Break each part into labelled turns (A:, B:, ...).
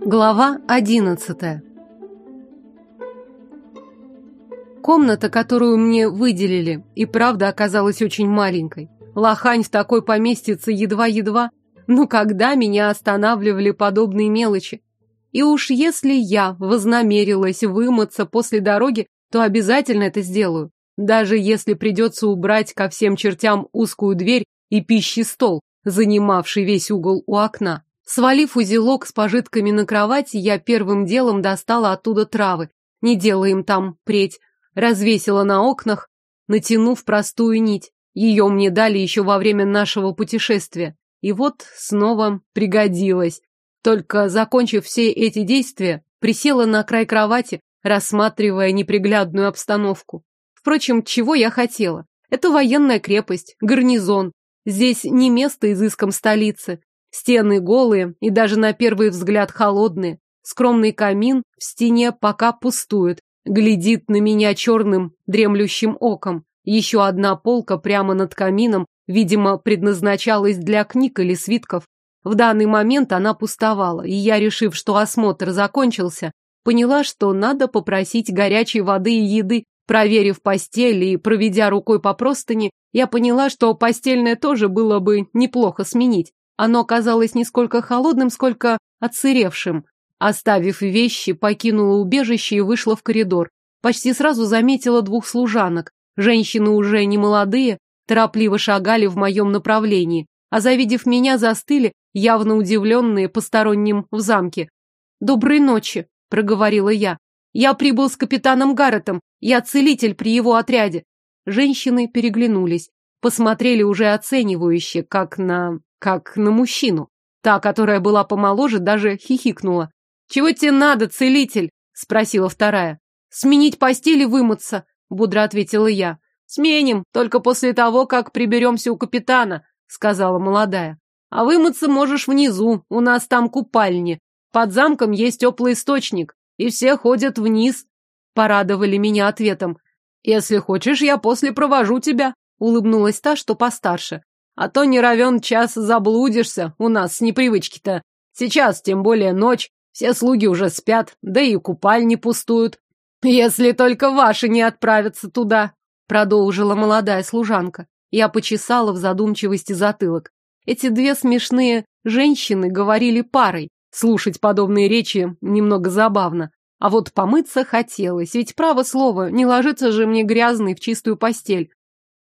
A: Глава одиннадцатая Комната, которую мне выделили, и правда оказалась очень маленькой. Лохань в такой поместится едва-едва. Ну когда меня останавливали подобные мелочи? И уж если я вознамерилась вымыться после дороги, то обязательно это сделаю. Даже если придется убрать ко всем чертям узкую дверь и пищи стол, занимавший весь угол у окна. Свалив узелок с пожитками на кровати, я первым делом достала оттуда травы. Не делаем там преть. Развесила на окнах, натянув простую нить. Ее мне дали еще во время нашего путешествия. И вот снова пригодилась. Только, закончив все эти действия, присела на край кровати, рассматривая неприглядную обстановку. Впрочем, чего я хотела? Это военная крепость, гарнизон. Здесь не место изыском столицы. Стены голые и даже на первый взгляд холодные. Скромный камин в стене пока пустует, глядит на меня черным дремлющим оком. Еще одна полка прямо над камином, видимо, предназначалась для книг или свитков. В данный момент она пустовала, и я, решив, что осмотр закончился, поняла, что надо попросить горячей воды и еды. Проверив постель и проведя рукой по простыне, я поняла, что постельное тоже было бы неплохо сменить. Оно казалось не сколько холодным, сколько отсыревшим. Оставив вещи, покинула убежище и вышла в коридор. Почти сразу заметила двух служанок. Женщины уже не молодые, торопливо шагали в моем направлении, а завидев меня, застыли, явно удивленные посторонним в замке. «Доброй ночи», — проговорила я. «Я прибыл с капитаном Гарретом. Я целитель при его отряде». Женщины переглянулись, посмотрели уже оценивающе, как на как на мужчину. Та, которая была помоложе, даже хихикнула. «Чего тебе надо, целитель?» — спросила вторая. «Сменить постель и вымыться», — бодро ответила я. «Сменим, только после того, как приберемся у капитана», — сказала молодая. «А вымыться можешь внизу, у нас там купальни. Под замком есть теплый источник, и все ходят вниз», — порадовали меня ответом. «Если хочешь, я после провожу тебя», — улыбнулась та, что постарше. А то не равен час заблудишься у нас с непривычки-то. Сейчас, тем более ночь, все слуги уже спят, да и купальни пустуют. Если только ваши не отправятся туда, продолжила молодая служанка. Я почесала в задумчивости затылок. Эти две смешные женщины говорили парой. Слушать подобные речи немного забавно. А вот помыться хотелось, ведь право слово, не ложится же мне грязный в чистую постель.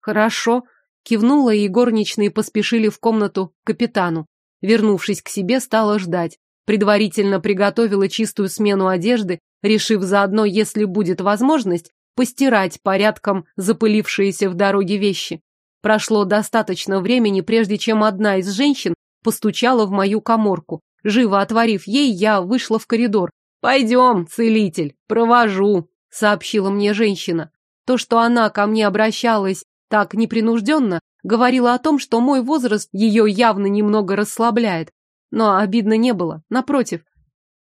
A: Хорошо, Кивнула, и горничные поспешили в комнату к капитану. Вернувшись к себе, стала ждать. Предварительно приготовила чистую смену одежды, решив заодно, если будет возможность, постирать порядком запылившиеся в дороге вещи. Прошло достаточно времени, прежде чем одна из женщин постучала в мою коморку. Живо отворив ей, я вышла в коридор. «Пойдем, целитель, провожу», — сообщила мне женщина. То, что она ко мне обращалась так непринужденно, говорила о том, что мой возраст ее явно немного расслабляет. Но обидно не было, напротив.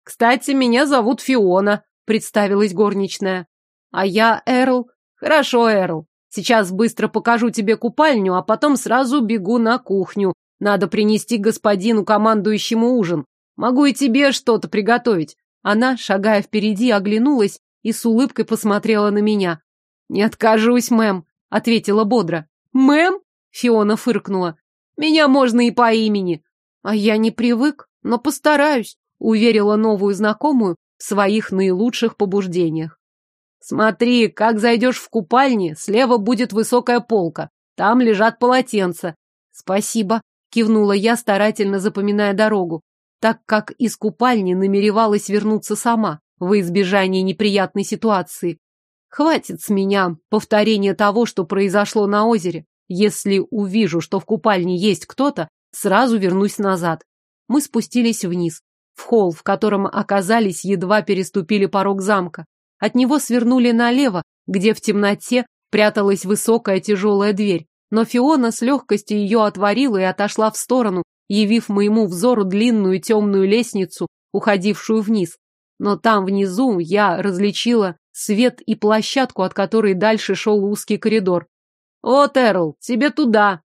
A: «Кстати, меня зовут Фиона», — представилась горничная. «А я Эрл». «Хорошо, Эрл. Сейчас быстро покажу тебе купальню, а потом сразу бегу на кухню. Надо принести господину командующему ужин. Могу и тебе что-то приготовить». Она, шагая впереди, оглянулась и с улыбкой посмотрела на меня. «Не откажусь, мэм», — ответила бодро. «Мэм?» — Фиона фыркнула. «Меня можно и по имени». «А я не привык, но постараюсь», — уверила новую знакомую в своих наилучших побуждениях. «Смотри, как зайдешь в купальни, слева будет высокая полка. Там лежат полотенца». «Спасибо», — кивнула я, старательно запоминая дорогу, так как из купальни намеревалась вернуться сама, во избежание неприятной ситуации. Хватит с меня повторения того, что произошло на озере. Если увижу, что в купальне есть кто-то, сразу вернусь назад. Мы спустились вниз, в холл, в котором оказались, едва переступили порог замка. От него свернули налево, где в темноте пряталась высокая тяжелая дверь. Но Фиона с легкостью ее отворила и отошла в сторону, явив моему взору длинную темную лестницу, уходившую вниз. Но там внизу я различила свет и площадку, от которой дальше шел узкий коридор. «Вот, Эрл, тебе туда!»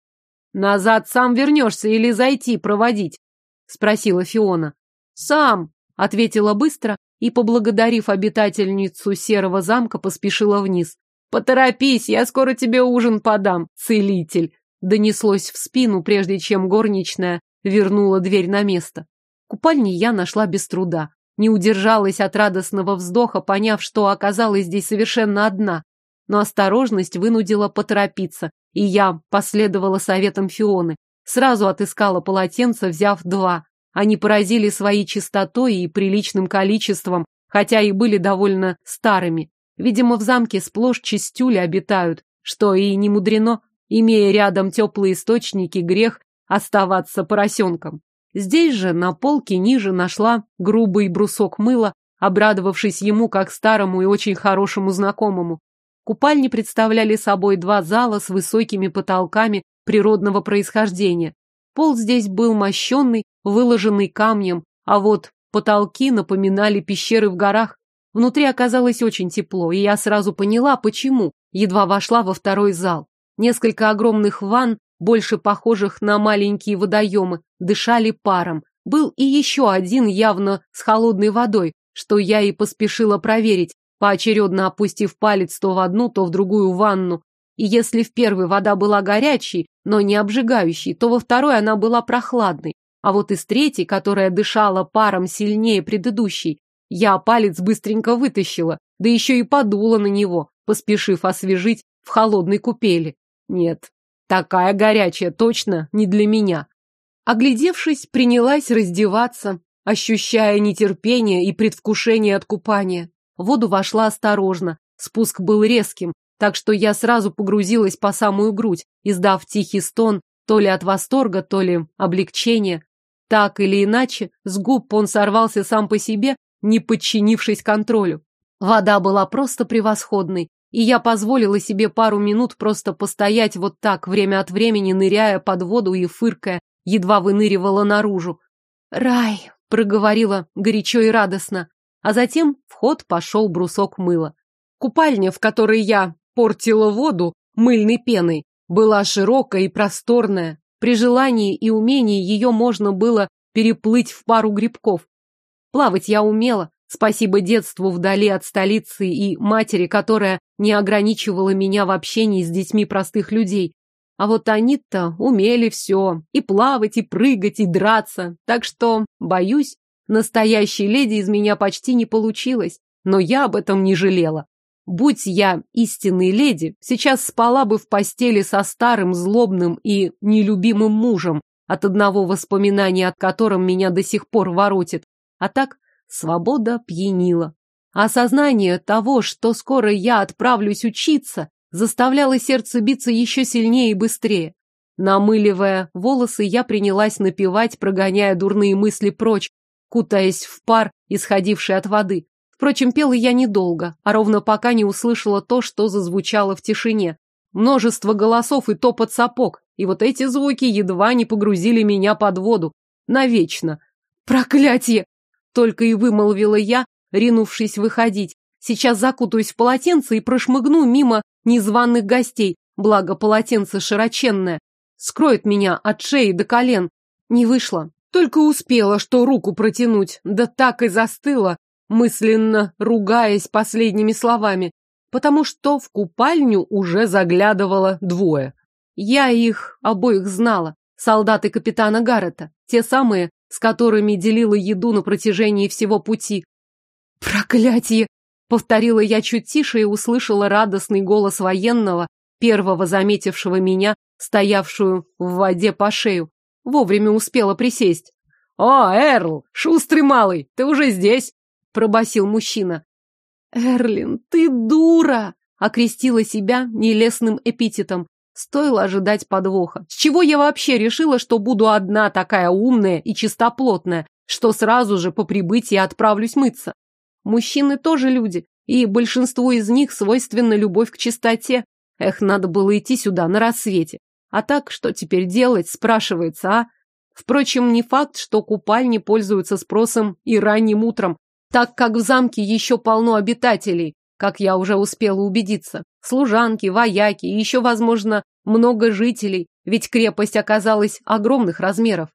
A: «Назад сам вернешься или зайти проводить?» — спросила Фиона. «Сам!» Ответила быстро и, поблагодарив обитательницу серого замка, поспешила вниз. «Поторопись, я скоро тебе ужин подам, целитель!» Донеслось в спину, прежде чем горничная вернула дверь на место. Купальни я нашла без труда. Не удержалась от радостного вздоха, поняв, что оказалась здесь совершенно одна. Но осторожность вынудила поторопиться, и я последовала советам Фионы. Сразу отыскала полотенца, взяв два. Они поразили своей чистотой и приличным количеством, хотя и были довольно старыми. Видимо, в замке сплошь чистюли обитают, что и не мудрено, имея рядом теплые источники, грех оставаться поросенком. Здесь же, на полке ниже, нашла грубый брусок мыла, обрадовавшись ему как старому и очень хорошему знакомому. Купальни представляли собой два зала с высокими потолками природного происхождения. Пол здесь был мощенный, выложенный камнем, а вот потолки напоминали пещеры в горах. Внутри оказалось очень тепло, и я сразу поняла, почему, едва вошла во второй зал. Несколько огромных ванн, больше похожих на маленькие водоемы, дышали паром. Был и еще один явно с холодной водой, что я и поспешила проверить, поочередно опустив палец то в одну, то в другую ванну. И если в первой вода была горячей, но не обжигающей, то во второй она была прохладной. А вот из третьей, которая дышала паром сильнее предыдущей, я палец быстренько вытащила, да еще и подула на него, поспешив освежить в холодной купели. Нет, такая горячая точно не для меня. Оглядевшись, принялась раздеваться, ощущая нетерпение и предвкушение от купания. В воду вошла осторожно, спуск был резким, так что я сразу погрузилась по самую грудь, издав тихий стон, то ли от восторга, то ли облегчения. Так или иначе, с губ он сорвался сам по себе, не подчинившись контролю. Вода была просто превосходной, и я позволила себе пару минут просто постоять вот так, время от времени ныряя под воду и фыркая, едва выныривала наружу. «Рай!» — проговорила горячо и радостно, а затем в ход пошел брусок мыла. Купальня, в которой я портила воду мыльной пеной, была широкая и просторная. При желании и умении ее можно было переплыть в пару грибков. Плавать я умела, спасибо детству вдали от столицы и матери, которая не ограничивала меня в общении с детьми простых людей. А вот они-то умели все, и плавать, и прыгать, и драться. Так что, боюсь, настоящей леди из меня почти не получилось, но я об этом не жалела. Будь я истинной леди, сейчас спала бы в постели со старым, злобным и нелюбимым мужем, от одного воспоминания от котором меня до сих пор воротит. А так свобода пьянила. Осознание того, что скоро я отправлюсь учиться, заставляло сердце биться еще сильнее и быстрее. Намыливая волосы, я принялась напевать, прогоняя дурные мысли прочь, кутаясь в пар, исходивший от воды. Впрочем, пела я недолго, а ровно пока не услышала то, что зазвучало в тишине. Множество голосов и топот сапог, и вот эти звуки едва не погрузили меня под воду. Навечно. Проклятие! Только и вымолвила я, ринувшись выходить. Сейчас закутаюсь в полотенце и прошмыгну мимо незваных гостей, благо полотенце широченное. Скроет меня от шеи до колен. Не вышло. Только успела, что руку протянуть, да так и застыла, мысленно ругаясь последними словами, потому что в купальню уже заглядывало двое. Я их обоих знала, солдаты капитана Гаррета, те самые, с которыми делила еду на протяжении всего пути. «Проклятие!» — повторила я чуть тише и услышала радостный голос военного, первого заметившего меня, стоявшую в воде по шею. Вовремя успела присесть. «О, Эрл, шустрый малый, ты уже здесь?» пробасил мужчина. «Эрлин, ты дура!» — окрестила себя нелестным эпитетом. Стоило ожидать подвоха. С чего я вообще решила, что буду одна такая умная и чистоплотная, что сразу же по прибытии отправлюсь мыться? Мужчины тоже люди, и большинству из них свойственна любовь к чистоте. Эх, надо было идти сюда на рассвете. А так, что теперь делать, спрашивается, а? Впрочем, не факт, что купальни пользуются спросом и ранним утром так как в замке еще полно обитателей, как я уже успела убедиться. Служанки, вояки и еще, возможно, много жителей, ведь крепость оказалась огромных размеров.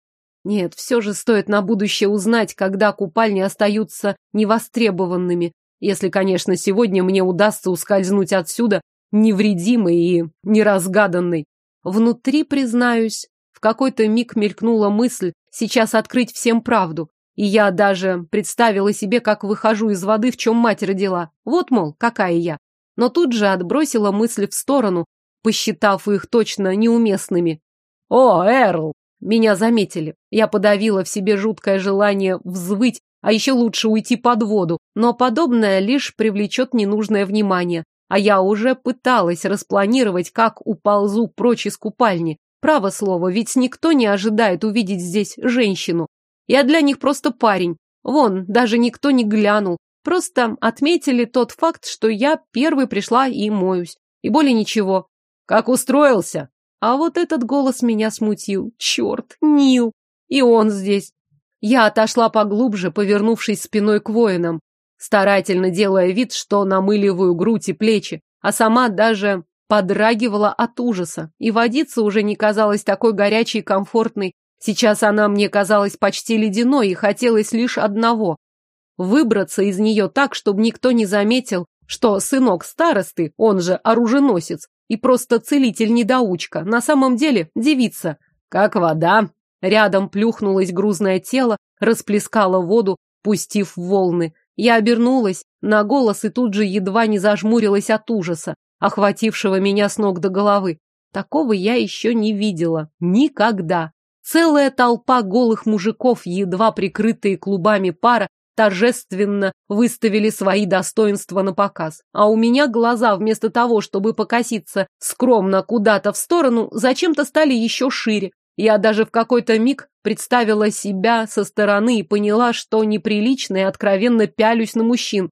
A: Нет, все же стоит на будущее узнать, когда купальни остаются невостребованными, если, конечно, сегодня мне удастся ускользнуть отсюда невредимой и неразгаданной. Внутри, признаюсь, в какой-то миг мелькнула мысль сейчас открыть всем правду. И я даже представила себе, как выхожу из воды, в чем мать родила. Вот, мол, какая я. Но тут же отбросила мысли в сторону, посчитав их точно неуместными. «О, Эрл!» Меня заметили. Я подавила в себе жуткое желание взвыть, а еще лучше уйти под воду, но подобное лишь привлечет ненужное внимание. А я уже пыталась распланировать, как уползу прочь из купальни. Право слово, ведь никто не ожидает увидеть здесь женщину. Я для них просто парень. Вон, даже никто не глянул. Просто отметили тот факт, что я первой пришла и моюсь. И более ничего. Как устроился? А вот этот голос меня смутил. Черт, Нил. И он здесь. Я отошла поглубже, повернувшись спиной к воинам, старательно делая вид, что намыливаю грудь и плечи, а сама даже подрагивала от ужаса, и водица уже не казалась такой горячей и комфортной. Сейчас она мне казалась почти ледяной, и хотелось лишь одного — выбраться из нее так, чтобы никто не заметил, что сынок старосты, он же оруженосец, и просто целитель-недоучка, на самом деле девица. Как вода. Рядом плюхнулось грузное тело, расплескало воду, пустив волны. Я обернулась на голос и тут же едва не зажмурилась от ужаса охватившего меня с ног до головы. Такого я еще не видела. Никогда. Целая толпа голых мужиков, едва прикрытые клубами пара, торжественно выставили свои достоинства на показ. А у меня глаза, вместо того, чтобы покоситься скромно куда-то в сторону, зачем-то стали еще шире. Я даже в какой-то миг представила себя со стороны и поняла, что неприлично и откровенно пялюсь на мужчин.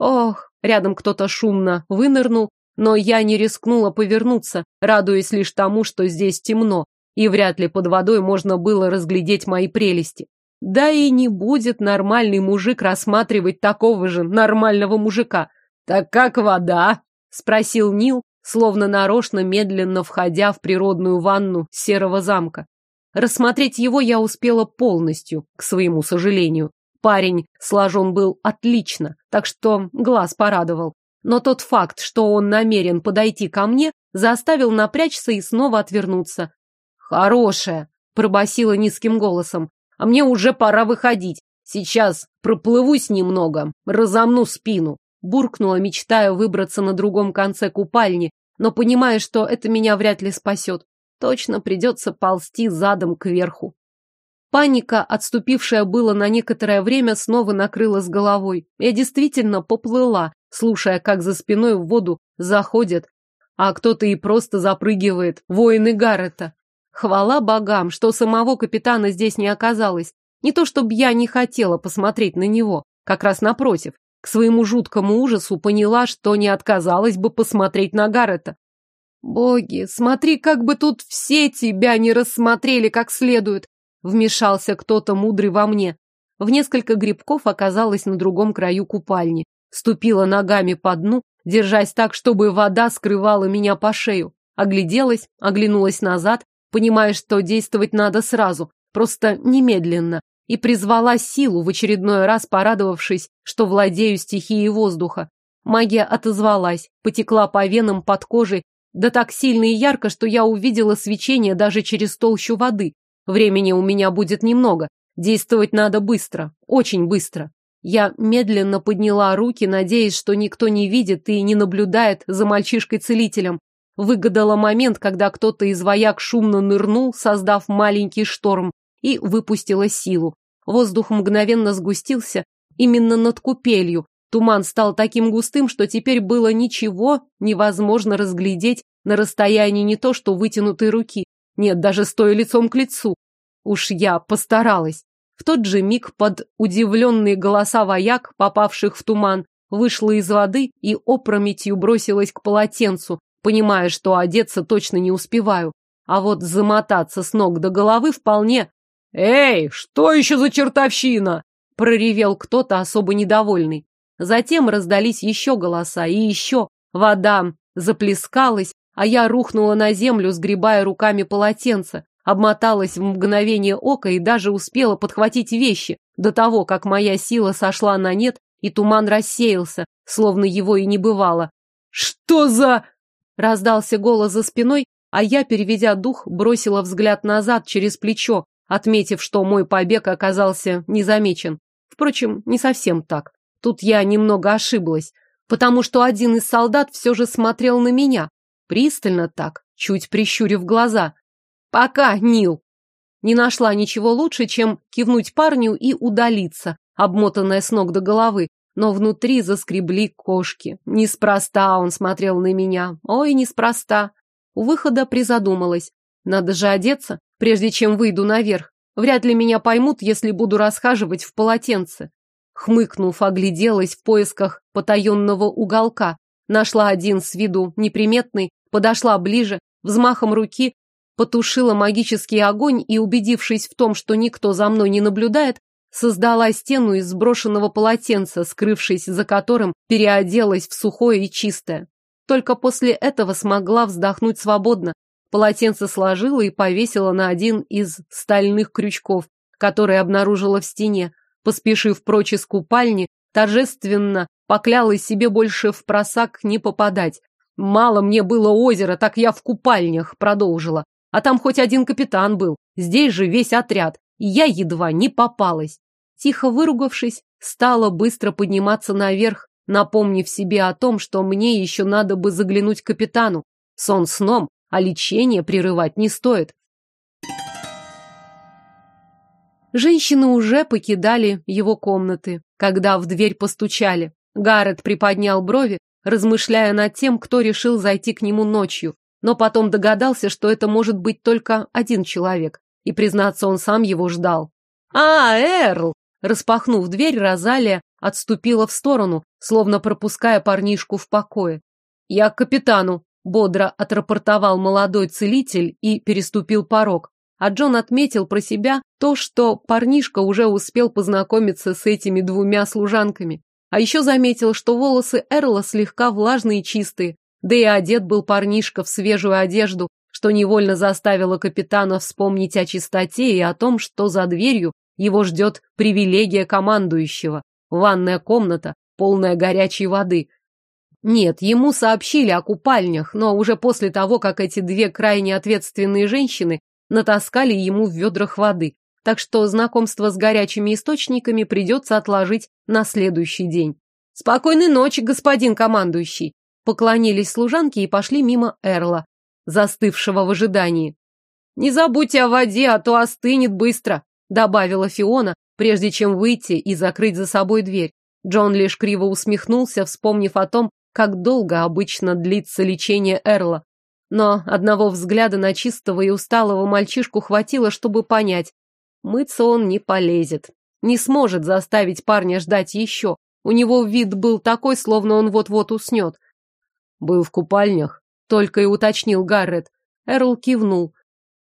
A: Ох, рядом кто-то шумно вынырнул, но я не рискнула повернуться, радуясь лишь тому, что здесь темно, и вряд ли под водой можно было разглядеть мои прелести. Да и не будет нормальный мужик рассматривать такого же нормального мужика. «Так как вода?» — спросил Нил, словно нарочно медленно входя в природную ванну серого замка. Рассмотреть его я успела полностью, к своему сожалению. Парень сложен был отлично, так что глаз порадовал. Но тот факт, что он намерен подойти ко мне, заставил напрячься и снова отвернуться. «Хорошая!» — пробасила низким голосом. «А мне уже пора выходить. Сейчас проплывусь немного, разомну спину». Буркнула, мечтая выбраться на другом конце купальни, но понимая, что это меня вряд ли спасет. Точно придется ползти задом кверху. Паника, отступившая было на некоторое время, снова накрыла с головой. Я действительно поплыла, слушая, как за спиной в воду заходят, а кто-то и просто запрыгивает, воины Гаррета. Хвала богам, что самого капитана здесь не оказалось. Не то чтобы я не хотела посмотреть на него, как раз напротив. К своему жуткому ужасу поняла, что не отказалась бы посмотреть на Гаррета. «Боги, смотри, как бы тут все тебя не рассмотрели как следует!» Вмешался кто-то мудрый во мне. В несколько грибков оказалась на другом краю купальни ступила ногами по дну, держась так, чтобы вода скрывала меня по шею. Огляделась, оглянулась назад, понимая, что действовать надо сразу, просто немедленно, и призвала силу, в очередной раз порадовавшись, что владею стихией воздуха. Магия отозвалась, потекла по венам под кожей, да так сильно и ярко, что я увидела свечение даже через толщу воды. Времени у меня будет немного, действовать надо быстро, очень быстро. Я медленно подняла руки, надеясь, что никто не видит и не наблюдает за мальчишкой-целителем. Выгадала момент, когда кто-то из вояк шумно нырнул, создав маленький шторм, и выпустила силу. Воздух мгновенно сгустился именно над купелью. Туман стал таким густым, что теперь было ничего невозможно разглядеть на расстоянии не то что вытянутой руки. Нет, даже стоя лицом к лицу. Уж я постаралась. В тот же миг под удивленные голоса вояк, попавших в туман, вышла из воды и опрометью бросилась к полотенцу, понимая, что одеться точно не успеваю. А вот замотаться с ног до головы вполне. «Эй, что еще за чертовщина?» — проревел кто-то особо недовольный. Затем раздались еще голоса и еще. Вода заплескалась, а я рухнула на землю, сгребая руками полотенце. обмоталась в мгновение ока и даже успела подхватить вещи до того, как моя сила сошла на нет и туман рассеялся, словно его и не бывало. «Что за...» — раздался голос за спиной, а я, переведя дух, бросила взгляд назад через плечо, отметив, что мой побег оказался незамечен. Впрочем, не совсем так. Тут я немного ошиблась, потому что один из солдат все же смотрел на меня. Пристально так, чуть прищурив глаза. «Пока, Нил!» Не нашла ничего лучше, чем кивнуть парню и удалиться, обмотанная с ног до головы, но внутри заскребли кошки. Неспроста он смотрел на меня. Ой, неспроста. У выхода призадумалась. Надо же одеться, прежде чем выйду наверх. Вряд ли меня поймут, если буду расхаживать в полотенце. Хмыкнув, огляделась в поисках потаенного уголка. Нашла один с виду неприметный, подошла ближе, взмахом руки потушила магический огонь и, убедившись в том, что никто за мной не наблюдает, создала стену из сброшенного полотенца, скрывшись за которым переоделась в сухое и чистое. Только после этого смогла вздохнуть свободно. Полотенце сложила и повесила на один из стальных крючков, который обнаружила в стене. Поспешив прочь из купальни, торжественно поклялась себе больше в просак не попадать. Мало мне было озера, так я в купальнях продолжила. А там хоть один капитан был, здесь же весь отряд, я едва не попалась. Тихо выругавшись, стала быстро подниматься наверх, напомнив себе о том, что мне еще надо бы заглянуть к капитану. Сон сном, а лечение прерывать не стоит. Женщины уже покидали его комнаты, когда в дверь постучали. Гаррет приподнял брови, размышляя над тем, кто решил зайти к нему ночью, но потом догадался, что это может быть только один человек, и, признаться, он сам его ждал. «А, Эрл!» Распахнув дверь, Розалия отступила в сторону, словно пропуская парнишку в покое. «Я к капитану», — бодро отрапортовал молодой целитель и переступил порог. А Джон отметил про себя то, что парнишка уже успел познакомиться с этими двумя служанками. А еще заметил, что волосы Эрла слегка влажные и чистые, да и одет был парнишка в свежую одежду, что невольно заставило капитана вспомнить о чистоте и о том, что за дверью его ждет привилегия командующего. Ванная комната, полная горячей воды. Нет, ему сообщили о купальнях, но уже после того, как эти две крайне ответственные женщины натаскали ему в ведрах воды. Так что знакомство с горячими источниками придется отложить на следующий день. «Спокойной ночи, господин командующий!» Поклонились служанки и пошли мимо Эрла, застывшего в ожидании. «Не забудьте о воде, а то остынет быстро!» добавила Фиона, прежде чем выйти и закрыть за собой дверь. Джон лишь криво усмехнулся, вспомнив о том, как долго обычно длится лечение Эрла. Но одного взгляда на чистого и усталого мальчишку хватило, чтобы понять, мыться он не полезет. Не сможет заставить парня ждать еще. У него вид был такой, словно он вот-вот уснет. Был в купальнях, только и уточнил Гаррет. Эрл кивнул.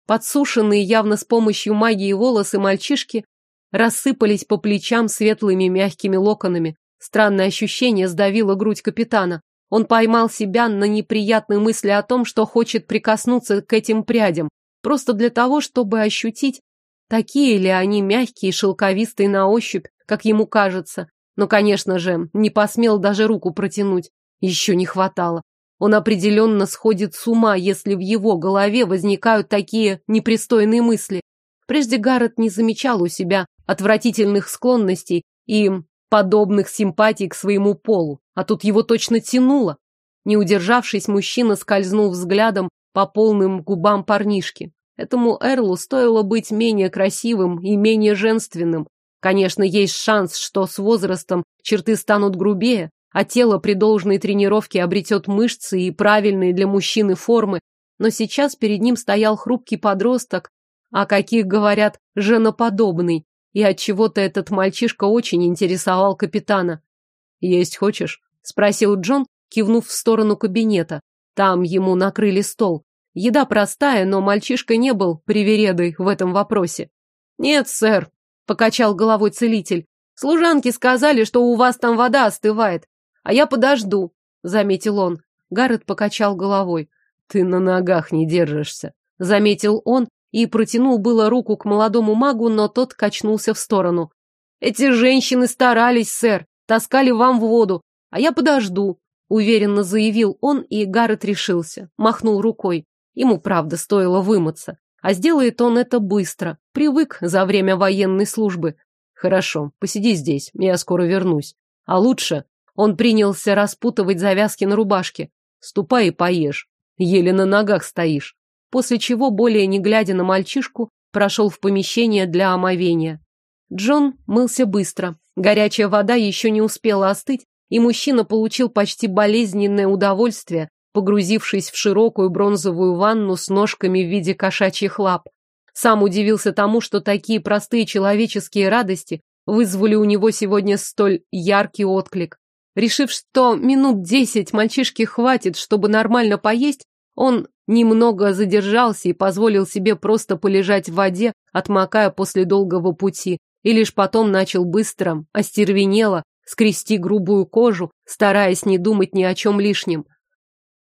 A: Подсушенные явно с помощью магии волосы мальчишки рассыпались по плечам светлыми мягкими локонами. Странное ощущение сдавило грудь капитана. Он поймал себя на неприятной мысли о том, что хочет прикоснуться к этим прядям, просто для того, чтобы ощутить, такие ли они мягкие и шелковистые на ощупь, как ему кажется. Но, конечно же, не посмел даже руку протянуть. Еще не хватало. Он определенно сходит с ума, если в его голове возникают такие непристойные мысли. Прежде Гаррет не замечал у себя отвратительных склонностей и подобных симпатий к своему полу, а тут его точно тянуло. Не удержавшись, мужчина скользнул взглядом по полным губам парнишки. Этому Эрлу стоило быть менее красивым и менее женственным. Конечно, есть шанс, что с возрастом черты станут грубее, а тело при должной тренировке обретет мышцы и правильные для мужчины формы, но сейчас перед ним стоял хрупкий подросток, о каких говорят женоподобный, и от чего то этот мальчишка очень интересовал капитана. «Есть хочешь?» — спросил Джон, кивнув в сторону кабинета. Там ему накрыли стол. Еда простая, но мальчишка не был привередой в этом вопросе. «Нет, сэр», — покачал головой целитель. «Служанки сказали, что у вас там вода остывает. А я подожду, заметил он. Гаррет покачал головой. Ты на ногах не держишься, заметил он и протянул было руку к молодому магу, но тот качнулся в сторону. «Эти женщины старались, сэр, таскали вам в воду, а я подожду», — уверенно заявил он, и Гаррет решился, махнул рукой. Ему, правда, стоило вымыться. А сделает он это быстро, привык за время военной службы. Хорошо, посиди здесь, я скоро вернусь. А лучше он принялся распутывать завязки на рубашке. Ступай и поешь. Еле на ногах стоишь. После чего, более не глядя на мальчишку, прошел в помещение для омовения. Джон мылся быстро. Горячая вода еще не успела остыть, и мужчина получил почти болезненное удовольствие, погрузившись в широкую бронзовую ванну с ножками в виде кошачьих лап. Сам удивился тому, что такие простые человеческие радости вызвали у него сегодня столь яркий отклик. Решив, что минут десять мальчишки хватит, чтобы нормально поесть, он немного задержался и позволил себе просто полежать в воде, отмокая после долгого пути, и лишь потом начал быстро, остервенело, скрести грубую кожу, стараясь не думать ни о чем лишнем.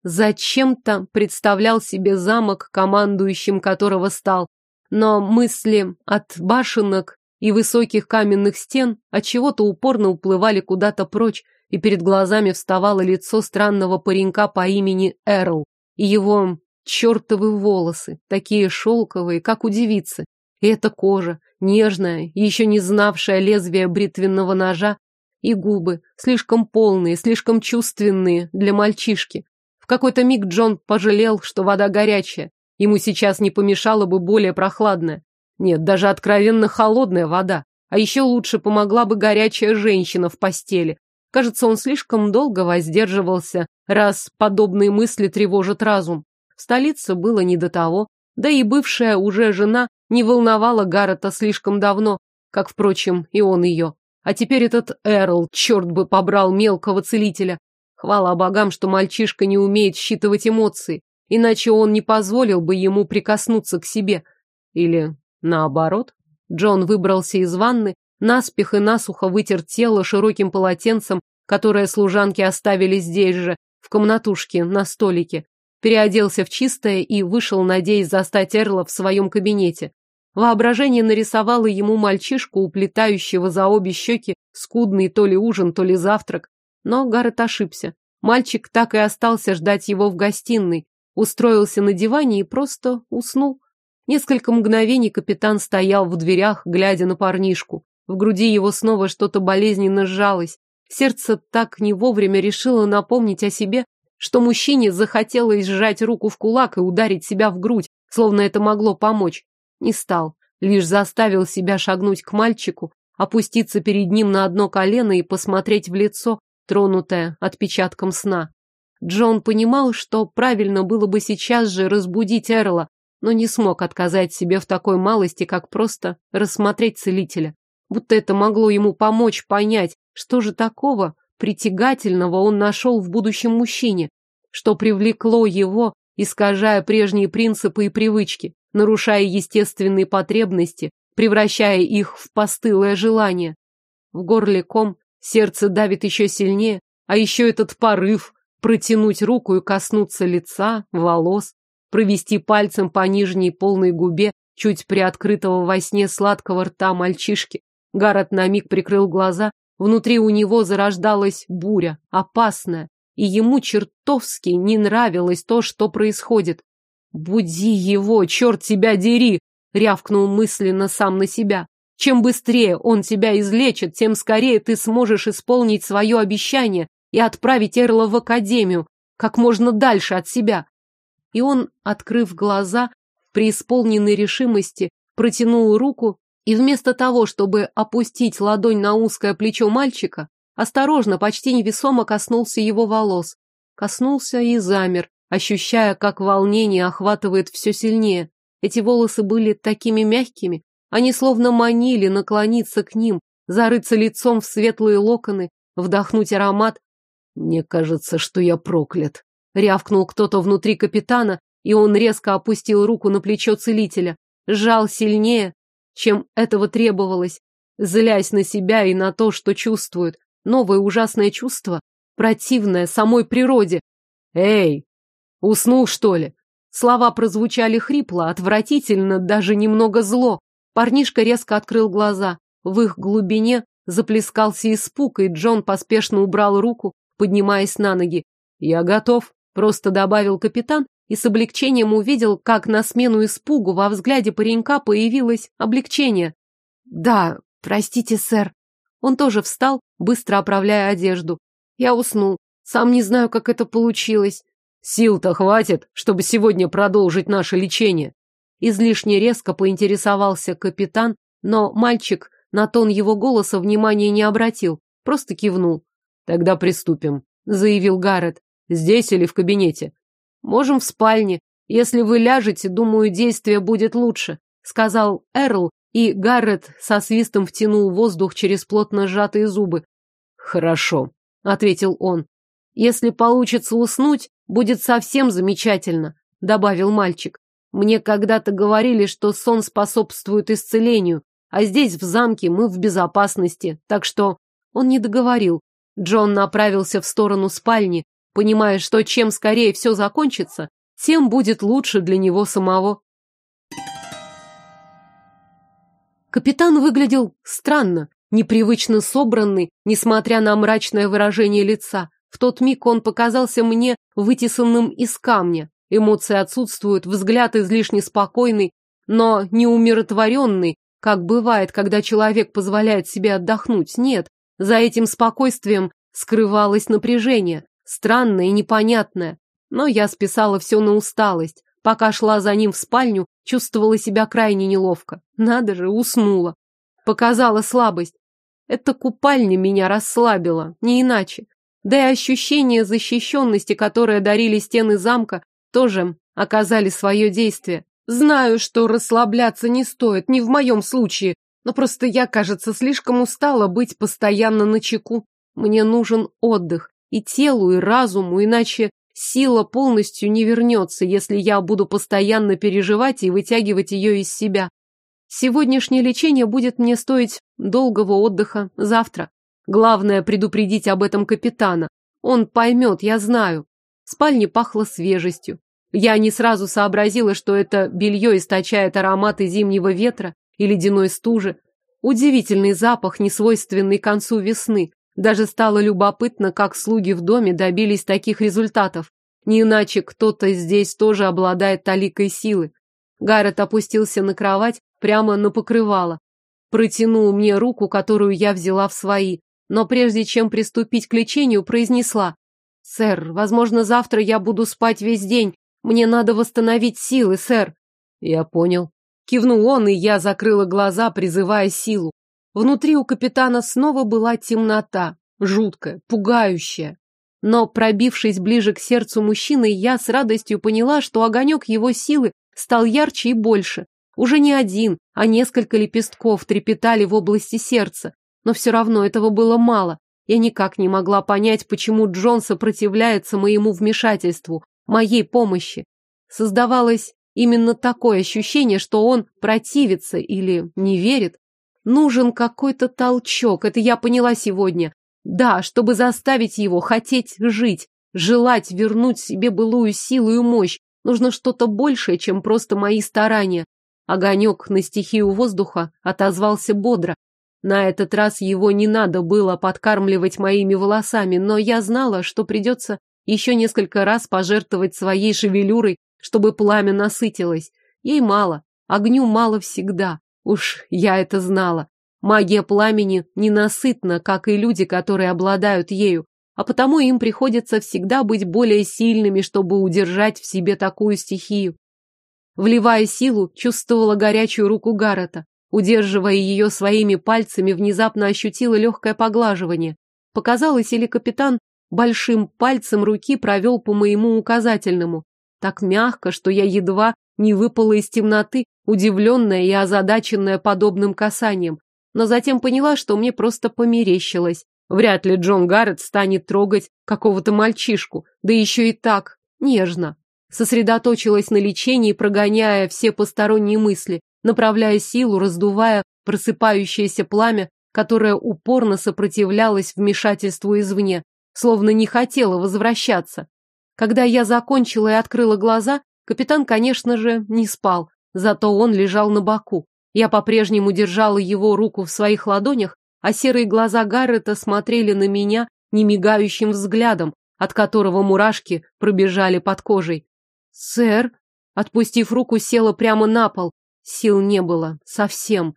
A: Зачем-то представлял себе замок, командующим которого стал, но мысли от башенок и высоких каменных стен от чего-то упорно уплывали куда-то прочь, и перед глазами вставало лицо странного паренька по имени Эрл и его чертовы волосы, такие шелковые, как у девицы, и эта кожа, нежная, еще не знавшая лезвия бритвенного ножа, и губы, слишком полные, слишком чувственные для мальчишки, в какой-то миг Джон пожалел, что вода горячая. Ему сейчас не помешала бы более прохладная. Нет, даже откровенно холодная вода. А еще лучше помогла бы горячая женщина в постели. Кажется, он слишком долго воздерживался, раз подобные мысли тревожат разум. В столице было не до того, да и бывшая уже жена не волновала Гаррета слишком давно, как, впрочем, и он ее. А теперь этот Эрл, черт бы побрал мелкого целителя. Хвала богам, что мальчишка не умеет считывать эмоции, иначе он не позволил бы ему прикоснуться к себе. Или наоборот. Джон выбрался из ванны, наспех и насухо вытер тело широким полотенцем, которое служанки оставили здесь же, в комнатушке, на столике. Переоделся в чистое и вышел, надеясь застать Эрла в своем кабинете. Воображение нарисовало ему мальчишку, уплетающего за обе щеки скудный то ли ужин, то ли завтрак, но Гаррет ошибся. Мальчик так и остался ждать его в гостиной, устроился на диване и просто уснул. Несколько мгновений капитан стоял в дверях, глядя на парнишку. В груди его снова что-то болезненно сжалось. Сердце так не вовремя решило напомнить о себе, что мужчине захотелось сжать руку в кулак и ударить себя в грудь, словно это могло помочь. Не стал, лишь заставил себя шагнуть к мальчику, опуститься перед ним на одно колено и посмотреть в лицо, тронутая отпечатком сна. Джон понимал, что правильно было бы сейчас же разбудить Эрла, но не смог отказать себе в такой малости, как просто рассмотреть целителя. Будто это могло ему помочь понять, что же такого притягательного он нашел в будущем мужчине, что привлекло его, искажая прежние принципы и привычки, нарушая естественные потребности, превращая их в постылое желание. В горле ком Сердце давит еще сильнее, а еще этот порыв протянуть руку и коснуться лица, волос, провести пальцем по нижней полной губе чуть приоткрытого во сне сладкого рта мальчишки. Гаррет на миг прикрыл глаза, внутри у него зарождалась буря, опасная, и ему чертовски не нравилось то, что происходит. «Буди его, черт тебя дери!» — рявкнул мысленно сам на себя. Чем быстрее он тебя излечит, тем скорее ты сможешь исполнить свое обещание и отправить Эрла в академию, как можно дальше от себя. И он, открыв глаза, при исполненной решимости, протянул руку и вместо того, чтобы опустить ладонь на узкое плечо мальчика, осторожно, почти невесомо коснулся его волос. Коснулся и замер, ощущая, как волнение охватывает все сильнее. Эти волосы были такими мягкими, они словно манили наклониться к ним, зарыться лицом в светлые локоны, вдохнуть аромат. «Мне кажется, что я проклят», — рявкнул кто-то внутри капитана, и он резко опустил руку на плечо целителя, сжал сильнее, чем этого требовалось, злясь на себя и на то, что чувствует. Новое ужасное чувство, противное самой природе. «Эй, уснул, что ли?» Слова прозвучали хрипло, отвратительно, даже немного зло. Парнишка резко открыл глаза. В их глубине заплескался испуг, и Джон поспешно убрал руку, поднимаясь на ноги. «Я готов», — просто добавил капитан, и с облегчением увидел, как на смену испугу во взгляде паренька появилось облегчение. «Да, простите, сэр». Он тоже встал, быстро оправляя одежду. Я уснул. Сам не знаю, как это получилось. Сил-то хватит, чтобы сегодня продолжить наше лечение. Излишне резко поинтересовался капитан, но мальчик на тон его голоса внимания не обратил, просто кивнул. Тогда приступим, заявил Гаррет. Здесь или в кабинете? Можем в спальне. Если вы ляжете, думаю, действие будет лучше, сказал Эрл, и Гаррет со свистом втянул воздух через плотно сжатые зубы. Хорошо, ответил он. Если получится уснуть, будет совсем замечательно, добавил мальчик. Мне когда-то говорили, что сон способствует исцелению, а здесь, в замке, мы в безопасности, так что... Он не договорил. Джон направился в сторону спальни, понимая, что чем скорее все закончится, тем будет лучше для него самого. Капитан выглядел странно, непривычно собранный, несмотря на мрачное выражение лица. В тот миг он показался мне вытесанным из камня. Эмоции отсутствуют, взгляд излишне спокойный, но не умиротворенный, как бывает, когда человек позволяет себе отдохнуть. Нет, за этим спокойствием скрывалось напряжение, странное и непонятное. Но я списала все на усталость. Пока шла за ним в спальню, чувствовала себя крайне неловко. Надо же, уснула. Показала слабость. Эта купальня меня расслабила, не иначе. Да и ощущение защищенности, которое дарили стены замка, тоже оказали свое действие. Знаю, что расслабляться не стоит, не в моем случае, но просто я, кажется, слишком устала быть постоянно на чеку. Мне нужен отдых и телу, и разуму, иначе сила полностью не вернется, если я буду постоянно переживать и вытягивать ее из себя. Сегодняшнее лечение будет мне стоить долгого отдыха завтра. Главное предупредить об этом капитана. Он поймет, я знаю. В спальне пахло свежестью. Я не сразу сообразила, что это белье источает ароматы зимнего ветра и ледяной стужи. Удивительный запах, несвойственный концу весны. Даже стало любопытно, как слуги в доме добились таких результатов. Не иначе кто-то здесь тоже обладает таликой силы. Гаррет опустился на кровать прямо на покрывало. Протянул мне руку, которую я взяла в свои но прежде чем приступить к лечению, произнесла. «Сэр, возможно, завтра я буду спать весь день. Мне надо восстановить силы, сэр». «Я понял». Кивнул он, и я закрыла глаза, призывая силу. Внутри у капитана снова была темнота, жуткая, пугающая. Но, пробившись ближе к сердцу мужчины, я с радостью поняла, что огонек его силы стал ярче и больше. Уже не один, а несколько лепестков трепетали в области сердца. Но все равно этого было мало. Я никак не могла понять, почему Джон сопротивляется моему вмешательству, моей помощи. Создавалось именно такое ощущение, что он противится или не верит. Нужен какой-то толчок, это я поняла сегодня. Да, чтобы заставить его хотеть жить, желать вернуть себе былую силу и мощь, нужно что-то большее, чем просто мои старания. Огонек на стихию воздуха отозвался бодро, на этот раз его не надо было подкармливать моими волосами, но я знала, что придется еще несколько раз пожертвовать своей шевелюрой, чтобы пламя насытилось. Ей мало, огню мало всегда. Уж я это знала. Магия пламени ненасытна, как и люди, которые обладают ею, а потому им приходится всегда быть более сильными, чтобы удержать в себе такую стихию. Вливая силу, чувствовала горячую руку Гаррета. Удерживая ее своими пальцами, внезапно ощутила легкое поглаживание. Показалось, или капитан большим пальцем руки провел по моему указательному. Так мягко, что я едва не выпала из темноты, удивленная и озадаченная подобным касанием. Но затем поняла, что мне просто померещилось. Вряд ли Джон Гаррет станет трогать какого-то мальчишку, да еще и так, нежно. Сосредоточилась на лечении, прогоняя все посторонние мысли направляя силу, раздувая просыпающееся пламя, которое упорно сопротивлялось вмешательству извне, словно не хотело возвращаться. Когда я закончила и открыла глаза, Капитан, конечно же, не спал, зато он лежал на боку. Я по-прежнему держала его руку в своих ладонях, а серые глаза Гаррета смотрели на меня немигающим взглядом, от которого мурашки пробежали под кожей. «Сэр!» Отпустив руку, села прямо на пол. Сил не было. Совсем.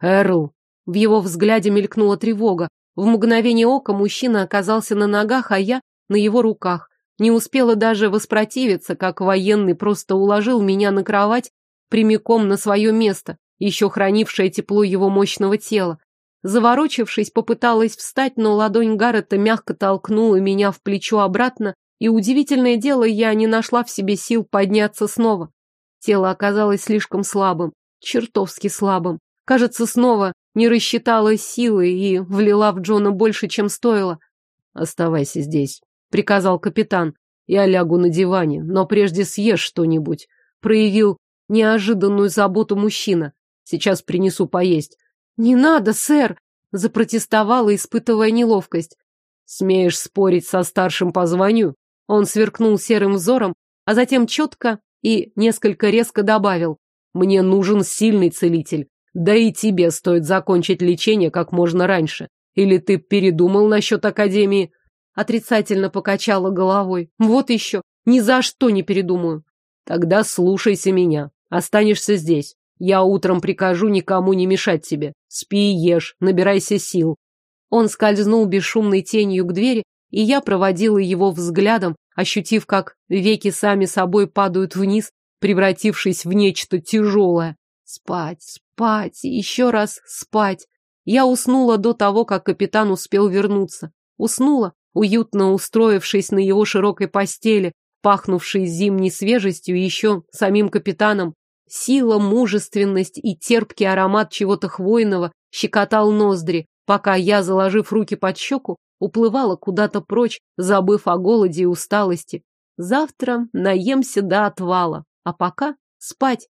A: «Эрл!» В его взгляде мелькнула тревога. В мгновение ока мужчина оказался на ногах, а я на его руках. Не успела даже воспротивиться, как военный просто уложил меня на кровать прямиком на свое место, еще хранившее тепло его мощного тела. Заворочившись, попыталась встать, но ладонь Гаррета мягко толкнула меня в плечо обратно, и удивительное дело, я не нашла в себе сил подняться снова. Тело оказалось слишком слабым, чертовски слабым. Кажется, снова не рассчитала силы и влила в Джона больше, чем стоило. «Оставайся здесь», — приказал капитан. «Я лягу на диване, но прежде съешь что-нибудь», — проявил неожиданную заботу мужчина. «Сейчас принесу поесть. «Не надо, сэр!» — запротестовала, испытывая неловкость. «Смеешь спорить со старшим по званию?» Он сверкнул серым взором, а затем четко и несколько резко добавил. «Мне нужен сильный целитель. Да и тебе стоит закончить лечение как можно раньше. Или ты передумал насчет Академии?» Отрицательно покачала головой. «Вот еще. Ни за что не передумаю». «Тогда слушайся меня. Останешься здесь. Я утром прикажу никому не мешать тебе. Спи и ешь, набирайся сил. Он скользнул бесшумной тенью к двери, и я проводила его взглядом, ощутив, как веки сами собой падают вниз, превратившись в нечто тяжелое. Спать, спать, еще раз спать. Я уснула до того, как капитан успел вернуться. Уснула, уютно устроившись на его широкой постели, пахнувшей зимней свежестью и еще самим капитаном, Сила, мужественность и терпкий аромат чего-то хвойного щекотал ноздри, пока я, заложив руки под щеку, уплывала куда-то прочь, забыв о голоде и усталости. Завтра наемся до отвала, а пока спать.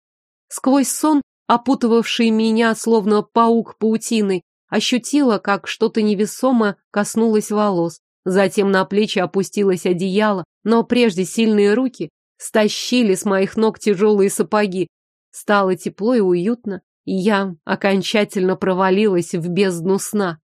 A: Сквозь сон, опутывавший меня, словно паук паутиной, ощутила, как что-то невесомо коснулось волос. Затем на плечи опустилось одеяло, но прежде сильные руки стащили с моих ног тяжелые сапоги, Стало тепло и уютно, и я окончательно провалилась в бездну сна.